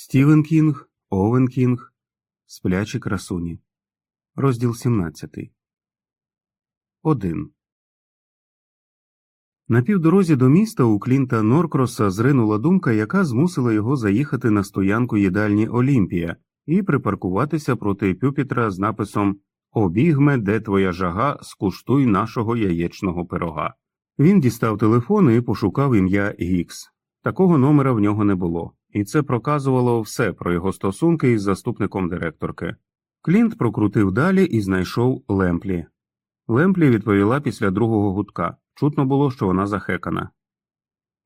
Стівен Кінг, Овен Кінг, Сплячі красуні. Розділ 17. 1. На півдорозі до міста у Клінта Норкроса зринула думка, яка змусила його заїхати на стоянку їдальні Олімпія і припаркуватися проти пюпітра з написом Обігме, де твоя жага, скуштуй нашого яєчного пирога. Він дістав телефон і пошукав ім'я Гікс. Такого номера в нього не було, і це проказувало все про його стосунки із заступником директорки. Клінт прокрутив далі і знайшов Лемплі. Лемплі відповіла після другого гудка. Чутно було, що вона захекана.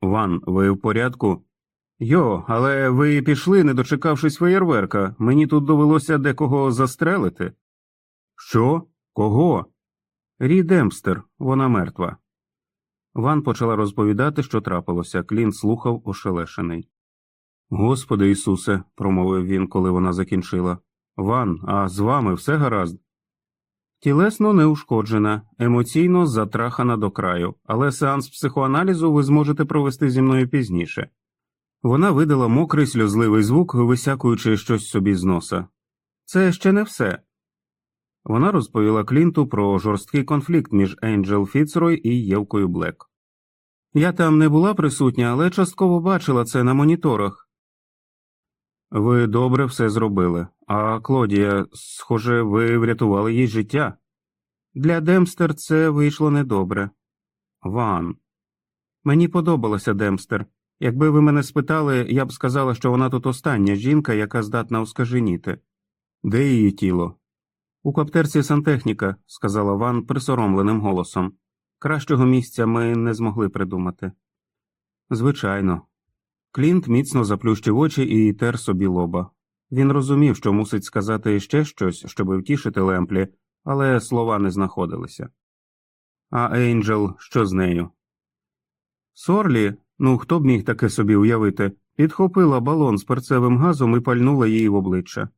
Ван, ви в порядку? Йо, але ви пішли, не дочекавшись феєрверка. Мені тут довелося декого застрелити. Що? Кого? Рі Демпстер, вона мертва. Ван почала розповідати, що трапилося. Клінт слухав ошелешений. Господи Ісусе, промовив він, коли вона закінчила. Ван, а з вами все гаразд? Тілесно неушкоджена, емоційно затрахана до краю, але сеанс психоаналізу ви зможете провести зі мною пізніше. Вона видала мокрий сльозливий звук, висякуючи щось собі з носа. Це ще не все. Вона розповіла Клінту про жорсткий конфлікт між Енджел Фіцрой і Євкою Блек. Я там не була присутня, але частково бачила це на моніторах. Ви добре все зробили, а Клодія, схоже, ви врятували їй життя. Для Демстер це вийшло недобре. Ван. Мені подобалася Демстер. Якби ви мене спитали, я б сказала, що вона тут остання жінка, яка здатна оскаженіти. Де її тіло? У коптерці сантехніка, сказала Ван присоромленим голосом. Кращого місця ми не змогли придумати. Звичайно. Клінт міцно заплющив очі і тер собі лоба. Він розумів, що мусить сказати ще щось, щоб втішити Лемплі, але слова не знаходилися. А Ейнджел, що з нею? Сорлі, ну хто б міг таке собі уявити, підхопила балон з перцевим газом і пальнула її в обличчя.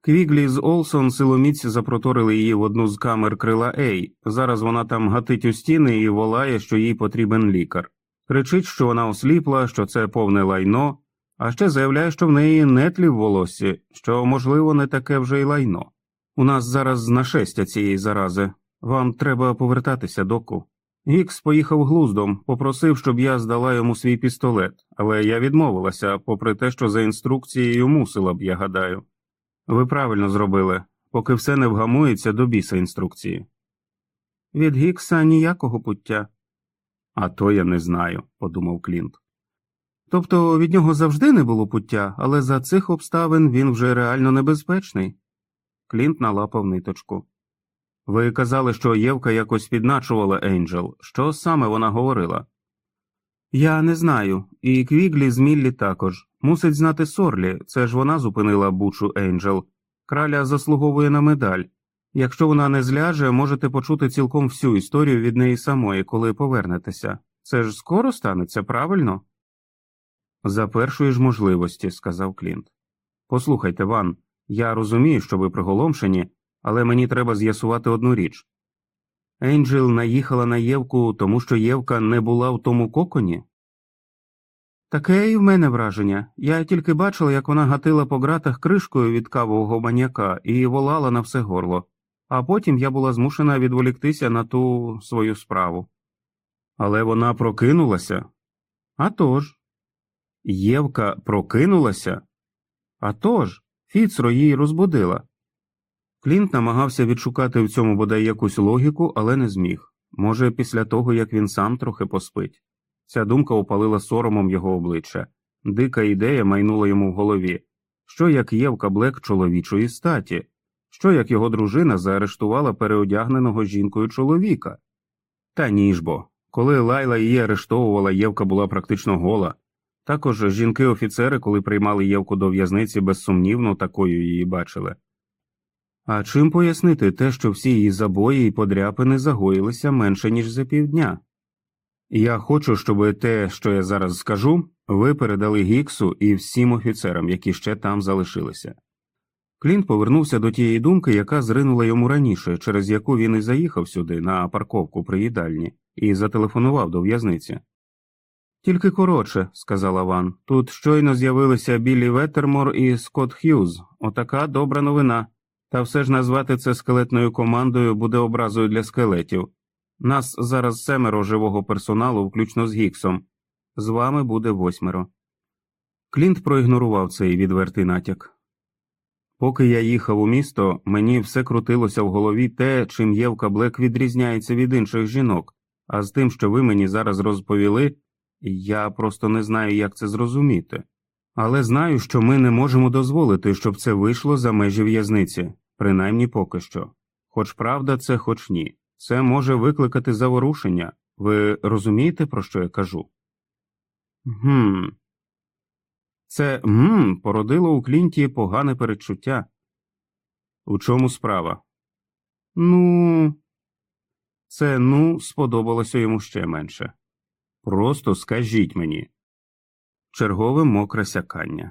Квіглі з Олсон силоміць запроторили її в одну з камер крила Ей. Зараз вона там гатить у стіни і волає, що їй потрібен лікар. Кричить, що вона осліпла, що це повне лайно, а ще заявляє, що в неї нетлі в волосі, що, можливо, не таке вже й лайно. У нас зараз нашестя цієї зарази. Вам треба повертатися, доку. Гікс поїхав глуздом, попросив, щоб я здала йому свій пістолет, але я відмовилася, попри те, що за інструкцією мусила б, я гадаю. Ви правильно зробили, поки все не вгамується до біса інструкції. Від Гікса ніякого пуття. А то я не знаю, подумав Клінт. Тобто від нього завжди не було пуття, але за цих обставин він вже реально небезпечний. Клінт налапав ниточку. Ви казали, що Євка якось підначувала Ейнджел. Що саме вона говорила? Я не знаю, і Квіглі з Міллі також. Мусить знати Сорлі, це ж вона зупинила бучу Ейнджел. Краля заслуговує на медаль. Якщо вона не зляже, можете почути цілком всю історію від неї самої, коли повернетеся. Це ж скоро станеться, правильно? За першої ж можливості, сказав Клінт. Послухайте, Ван, я розумію, що ви приголомшені, але мені треба з'ясувати одну річ. Енджел наїхала на Євку, тому що Євка не була в тому коконі? Таке і в мене враження. Я тільки бачила, як вона гатила по ґратах кришкою від кавового баняка і волала на все горло, а потім я була змушена відволіктися на ту свою справу. Але вона прокинулася? «А тож». Євка прокинулася? «А тож, Фіцро її розбудила. Клінт намагався відшукати в цьому бодай якусь логіку, але не зміг. Може, після того, як він сам трохи поспить. Ця думка опалила соромом його обличчя. Дика ідея майнула йому в голові що як Євка Блек чоловічої статі, що як його дружина заарештувала переодягненого жінкою чоловіка. Та ніж бо, коли Лайла її арештовувала, Євка була практично гола. Також жінки-офіцери, коли приймали Євку до в'язниці, безсумнівно такою її бачили. А чим пояснити те, що всі її забої і подряпини загоїлися менше, ніж за півдня? Я хочу, щоб те, що я зараз скажу, ви передали Гіксу і всім офіцерам, які ще там залишилися. Клінт повернувся до тієї думки, яка зринула йому раніше, через яку він і заїхав сюди на парковку при їдальні, і зателефонував до в'язниці. Тільки коротше, сказала Ван. Тут щойно з'явилися Біллі Веттермор і Скотт Х'юз. Отака добра новина. Та все ж назвати це скелетною командою буде образою для скелетів. Нас зараз семеро живого персоналу, включно з Гіксом. З вами буде восьмеро. Клінт проігнорував цей відвертий натяк. Поки я їхав у місто, мені все крутилося в голові те, чим Євка Блек відрізняється від інших жінок, а з тим, що ви мені зараз розповіли, я просто не знаю, як це зрозуміти. Але знаю, що ми не можемо дозволити, щоб це вийшло за межі в'язниці, принаймні поки що. Хоч правда, це, хоч ні. Це може викликати заворушення. Ви розумієте, про що я кажу? Гм. Це «гм» породило у Клінті погане передчуття. У чому справа? Ну, це ну сподобалося йому ще менше. Просто скажіть мені. Чергове мокре сякання.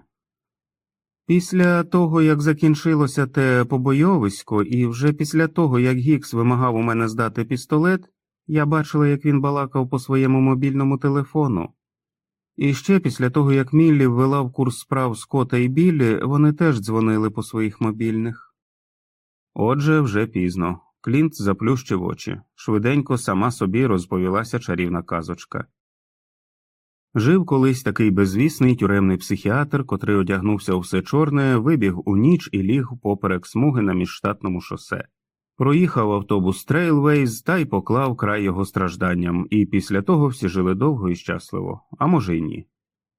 Після того, як закінчилося те побойовисько, і вже після того, як Гікс вимагав у мене здати пістолет, я бачила, як він балакав по своєму мобільному телефону. І ще після того, як Міллі ввела в курс справ Скота і Біллі, вони теж дзвонили по своїх мобільних. Отже, вже пізно. Клінт заплющив очі. Швиденько сама собі розповілася чарівна казочка. Жив колись такий безвісний тюремний психіатр, котрий одягнувся у все чорне, вибіг у ніч і ліг поперек смуги на міжштатному шосе. Проїхав автобус Трейлвейз та й поклав край його стражданням, і після того всі жили довго і щасливо, а може й ні.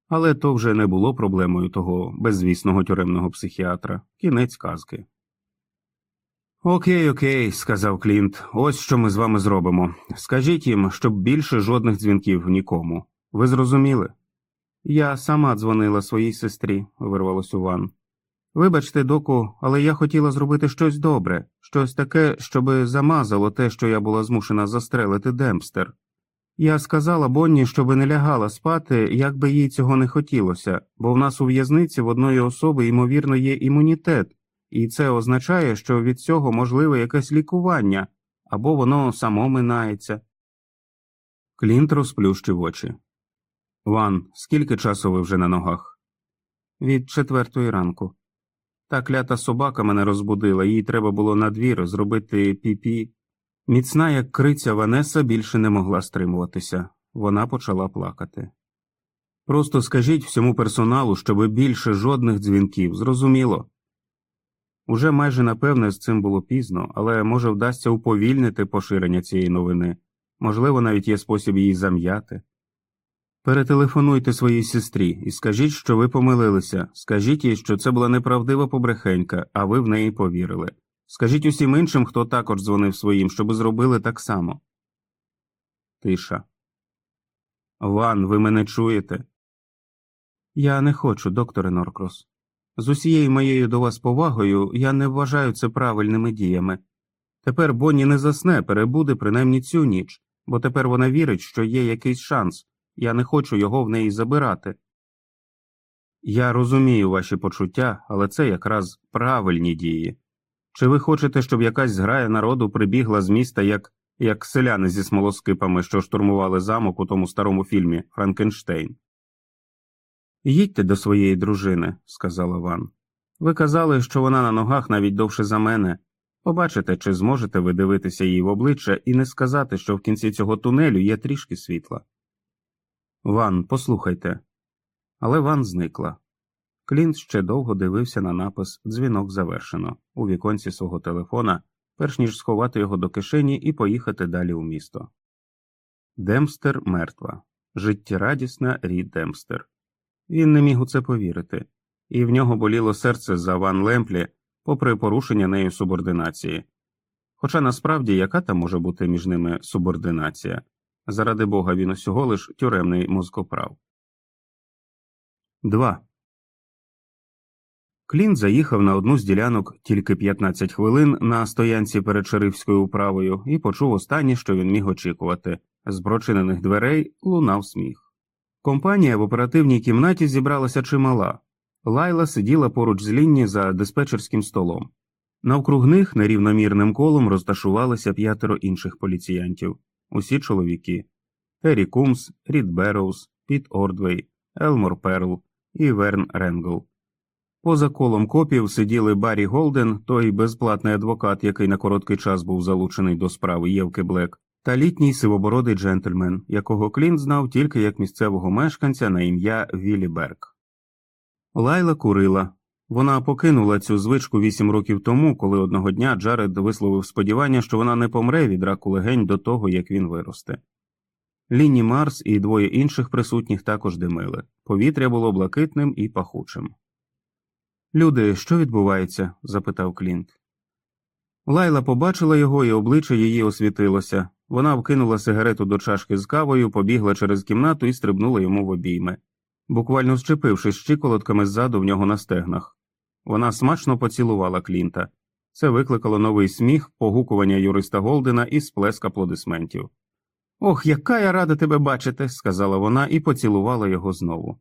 Але то вже не було проблемою того безвісного тюремного психіатра, кінець казки. Окей, окей, сказав Клінт, ось що ми з вами зробимо. Скажіть їм, щоб більше жодних дзвінків нікому. Ви зрозуміли? Я сама дзвонила своїй сестрі, вирвалось у Ван. Вибачте, доку, але я хотіла зробити щось добре, щось таке, щоби замазало те, що я була змушена застрелити Демпстер. Я сказала Бонні, щоби не лягала спати, як би їй цього не хотілося, бо в нас у в'язниці в одної особи, ймовірно, є імунітет, і це означає, що від цього можливе якесь лікування або воно само минається. Клінт розплющив очі. Ван, скільки часу ви вже на ногах? Від четвертої ранку. Та клята собака мене розбудила, їй треба було на двір зробити піпі. Міцна, як криця Ванеса, більше не могла стримуватися. Вона почала плакати. Просто скажіть всьому персоналу, щоби більше жодних дзвінків, зрозуміло. Уже майже напевне з цим було пізно, але може вдасться уповільнити поширення цієї новини, можливо, навіть є спосіб її зам'яти. Перетелефонуйте своїй сестрі і скажіть, що ви помилилися, скажіть їй, що це була неправдива побрехенька, а ви в неї повірили. Скажіть усім іншим, хто також дзвонив своїм, щоб зробили так само. Тиша. Ван, ви мене чуєте? Я не хочу, докторе Норкрос. З усією моєю до вас повагою я не вважаю це правильними діями. Тепер Бонні не засне, перебуде принаймні цю ніч, бо тепер вона вірить, що є якийсь шанс. Я не хочу його в неї забирати. Я розумію ваші почуття, але це якраз правильні дії. Чи ви хочете, щоб якась зграя народу прибігла з міста, як як селяни зі смолоскипами, що штурмували замок у тому старому фільмі Франкенштейн? Їдьте до своєї дружини, сказала Ван. Ви казали, що вона на ногах навіть довше за мене. Побачите, чи зможете ви дивитися їй в обличчя і не сказати, що в кінці цього тунелю є трішки світла. Ван, послухайте. Але Ван зникла. Клінт ще довго дивився на напис Дзвінок завершено у віконці свого телефона, перш ніж сховати його до кишені і поїхати далі у місто. Демстер мертва. Життєрадісна Рі Демстер. Він не міг у це повірити, і в нього боліло серце за Ван Лемплі, попри порушення нею субординації. Хоча насправді яка там може бути між ними субординація? Заради бога, він усього лиш тюремний мозкоправ. 2. Клін заїхав на одну з ділянок тільки 15 хвилин на стоянці перед шерифською управою і почув останнє, що він міг очікувати. З прочинених дверей лунав сміх. Компанія в оперативній кімнаті зібралася чимала. Лайла сиділа поруч з Лінні за диспетчерським столом. Навкруг них нерівномірним колом розташувалися п'ятеро інших поліціянтів усі чоловіки Террі Кумс, Рід Берроуз, Піт Ордвей, Елмор Перл і Верн Ренгл. Поза колом копів сиділи Баррі Голден, той безплатний адвокат, який на короткий час був залучений до справи Євки Блек, та літній сивобородий джентльмен, якого Клінт знав тільки як місцевого мешканця на ім'я Віллі Берк. Лайла курила. Вона покинула цю звичку вісім років тому, коли одного дня Джаред висловив сподівання, що вона не помре від раку легень до того, як він виросте. Лінні Марс і двоє інших присутніх також димили. Повітря було блакитним і пахучим. Люди, що відбувається? запитав Клінт. Лайла побачила його, і обличчя її освітилося. Вона вкинула сигарету до чашки з кавою, побігла через кімнату і стрибнула йому в обійми, буквально зчепившись щиколотками ззаду в нього на стегнах. Вона смачно поцілувала Клінта. Це викликало новий сміх, погукування юриста Голдена і сплеск аплодисментів. Ох, яка я рада тебе бачити, сказала вона і поцілувала його знову.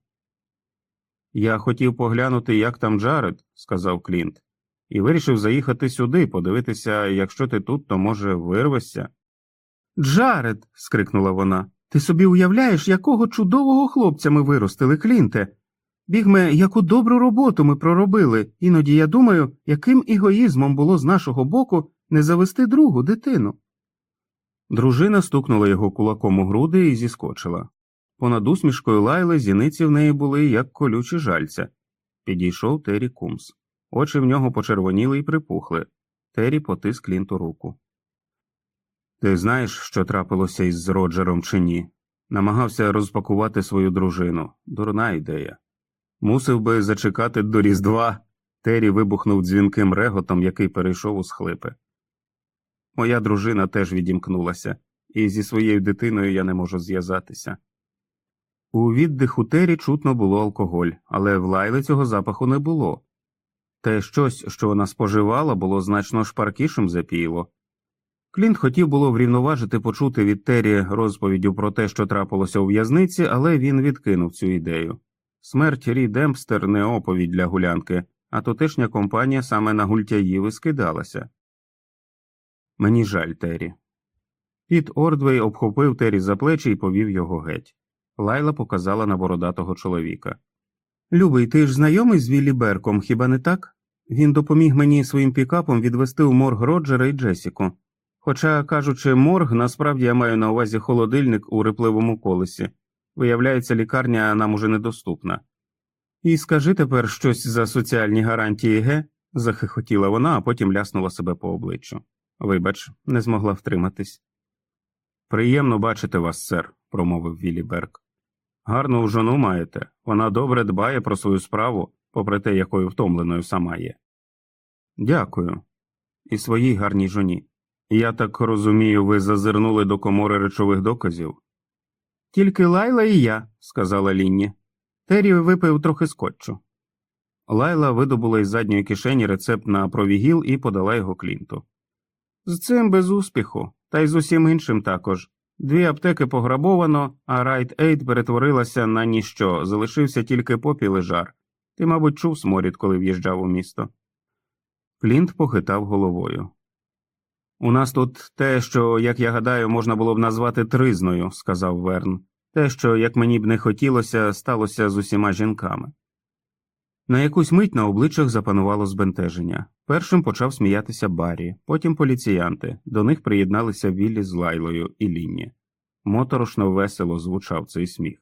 Я хотів поглянути, як там Джаред, сказав Клінт, і вирішив заїхати сюди, подивитися, якщо ти тут, то може вирвешся. Джаред. скрикнула вона. Ти собі уявляєш, якого чудового хлопця ми виростили, Клінте. Бігме, яку добру роботу ми проробили, іноді я думаю, яким егоїзмом було з нашого боку не завести другу дитину. Дружина стукнула його кулаком у груди і зіскочила. Понад усмішкою лайли зіниці в неї були, як колючі жальця. Підійшов Террі Кумс. Очі в нього почервоніли і припухли. Террі потис Клінту руку. Ти знаєш, що трапилося із Роджером чи ні? Намагався розпакувати свою дружину. Дурна ідея. Мусив би зачекати до Різдва. Террі вибухнув дзвінким реготом, який перейшов у схлипи. Моя дружина теж відімкнулася, і зі своєю дитиною я не можу зв'язатися. У віддиху Террі чутно було алкоголь, але в Лайли цього запаху не було. Те щось, що вона споживала, було значно шпаркішим запійло. Клінт хотів було врівноважити почуте від Террі розповіддю про те, що трапилося у в'язниці, але він відкинув цю ідею. Смерть Рі Демпстер не оповідь для гулянки, а тутешня компанія саме на гультяїв і скидалася. Мені жаль, Террі. Піт Ордвей обхопив Террі за плечі і повів його геть. Лайла показала на бородатого чоловіка. Любий, ти ж знайомий з Віллі Берком, хіба не так? Він допоміг мені своїм пікапом відвести у морг Роджера і Джесіку. Хоча, кажучи, морг, насправді я маю на увазі холодильник у рипливому колесі. Виявляється, лікарня нам уже недоступна. І скажи тепер щось за соціальні гарантії, ге? захихотіла вона, а потім ляснула себе по обличчю. Вибач, не змогла втриматись. Приємно бачити вас, сер, промовив Віллі Берг. Гарну жону маєте, вона добре дбає про свою справу, попри те, якою втомленою сама є. Дякую. І своїй гарній жоні. Я так розумію, ви зазирнули до комори речових доказів. Тільки Лайла і я, сказала Лінні. Террі випив трохи скотчу. Лайла видобула із задньої кишені рецепт на провігіл і подала його Клінту. З цим без успіху, та й з усім іншим також. Дві аптеки пограбовано, а Райт Ейд перетворилася на ніщо, залишився тільки попіл і жар. Ти, мабуть, чув сморід, коли в'їжджав у місто. Клінт похитав головою. У нас тут те, що, як я гадаю, можна було б назвати тризною, сказав Верн. Те, що, як мені б не хотілося, сталося з усіма жінками. На якусь мить на обличчях запанувало збентеження. Першим почав сміятися Баррі, потім поліціянти, до них приєдналися Віллі з Лайлою і Лінні. Моторошно весело звучав цей сміх.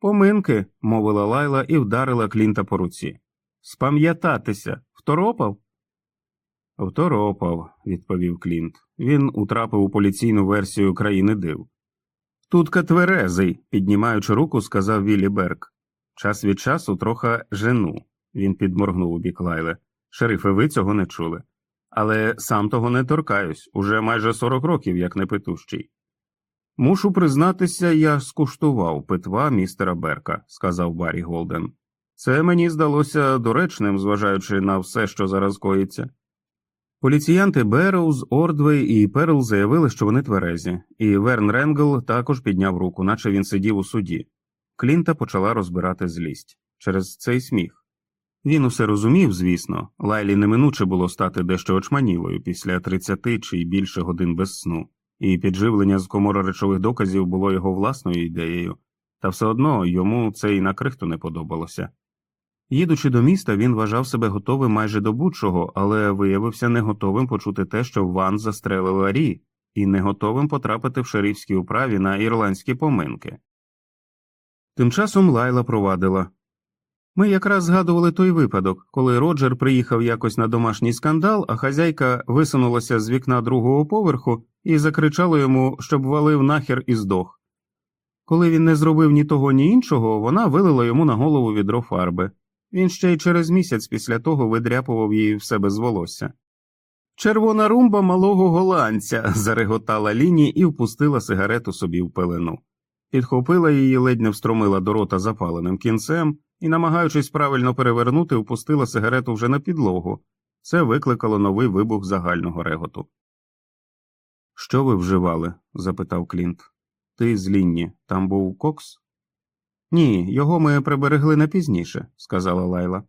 Поминки, мовила Лайла і вдарила Клінта по руці. Спам'ятатися, второпав? Второпав, відповів Клінт. Він утрапив у поліційну версію країни див. Тут катверезий, піднімаючи руку, сказав Віллі Берг. Час від часу трохи жену, він підморгнув у бік Лайли. Шерифи, ви цього не чули. Але сам того не торкаюсь уже майже сорок років, як непитущий. Мушу признатися, я скуштував питва містера Берка, сказав Баррі Голден. Це мені здалося доречним, зважаючи на все, що зараз коїться. Поліціянти Берроуз, Ордвей і Перл заявили, що вони тверезі, і Верн Ренгл також підняв руку, наче він сидів у суді. Клінта почала розбирати злість через цей сміх. Він усе розумів, звісно, Лайлі неминуче було стати дещо очманілою після 30 чи й більше годин без сну, і підживлення з комори речових доказів було його власною ідеєю. та все одно йому це і на крихту не подобалося. Їдучи до міста, він вважав себе готовим майже до будь-чого, але виявився не готовим почути те, що Ван застрелила Рі, і не готовим потрапити в шерифській управі на ірландські поминки. Тим часом Лайла провадила ми якраз згадували той випадок, коли Роджер приїхав якось на домашній скандал, а хазяйка висунулася з вікна другого поверху і закричала йому, щоб валив нахер і здох. Коли він не зробив ні того, ні іншого, вона вилила йому на голову відро фарби. Він ще й через місяць після того видряпував її в себе з волосся. Червона румба малого голландця. зареготала Ліні і впустила сигарету собі в пелену. Підхопила її, ледь не встромила до рота запаленим кінцем і, намагаючись правильно перевернути, впустила сигарету вже на підлогу. Це викликало новий вибух загального реготу. Що ви вживали? запитав Клінт. Ти з Лінні, там був кокс? Ні, його ми приберегли на пізніше, сказала Лайла.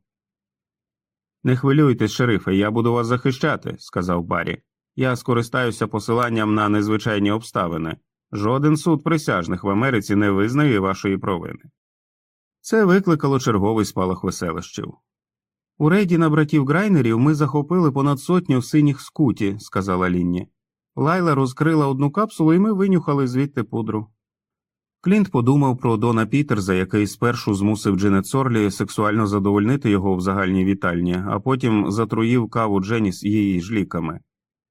Не хвилюйтесь, шерифе, я буду вас захищати, сказав Баррі. Я скористаюся посиланням на незвичайні обставини. Жоден суд присяжних в Америці не визнає вашої провини. Це викликало черговий спалах веселищів. У рейді на братів Грайнерів ми захопили понад сотню синіх скуті, сказала Лінні. Лайла розкрила одну капсулу, і ми винюхали звідти пудру. Клінт подумав про Дона Пітерза, який спершу змусив Дженет Сорлі сексуально задовольнити його в загальній вітальні, а потім затруїв каву Дженіс її ж ліками.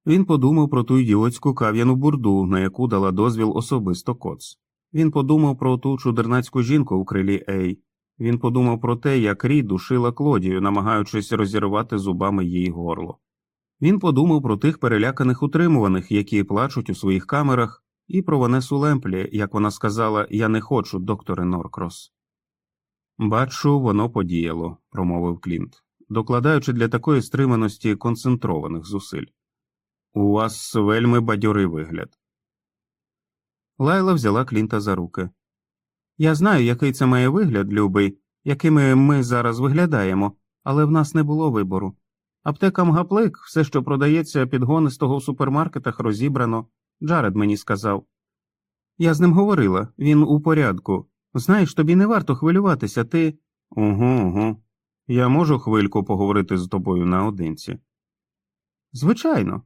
Він подумав про ту ідіотську кав'яну бурду, на яку дала дозвіл особисто коц. Він подумав про ту чудернацьку жінку у крилі Ей. Він подумав про те, як Рі душила Клодію, намагаючись розірвати зубами її горло. Він подумав про тих переляканих утримуваних, які плачуть у своїх камерах, і про Ванесу Лемплі, як вона сказала Я не хочу, докторе Норкрос. Бачу, воно подіяло, промовив Клінт, докладаючи для такої стриманості концентрованих зусиль. У вас вельми бадьорий вигляд. Лайла взяла Клінта за руки. Я знаю, який це має вигляд, любий, якими ми зараз виглядаємо, але в нас не було вибору. Аптека Мгаплик, все, що продається підгонистого в супермаркетах, розібрано. Джаред мені сказав. Я з ним говорила, він у порядку. Знаєш, тобі не варто хвилюватися, ти. Угу, угу. Я можу хвильку поговорити з тобою наодинці. Звичайно,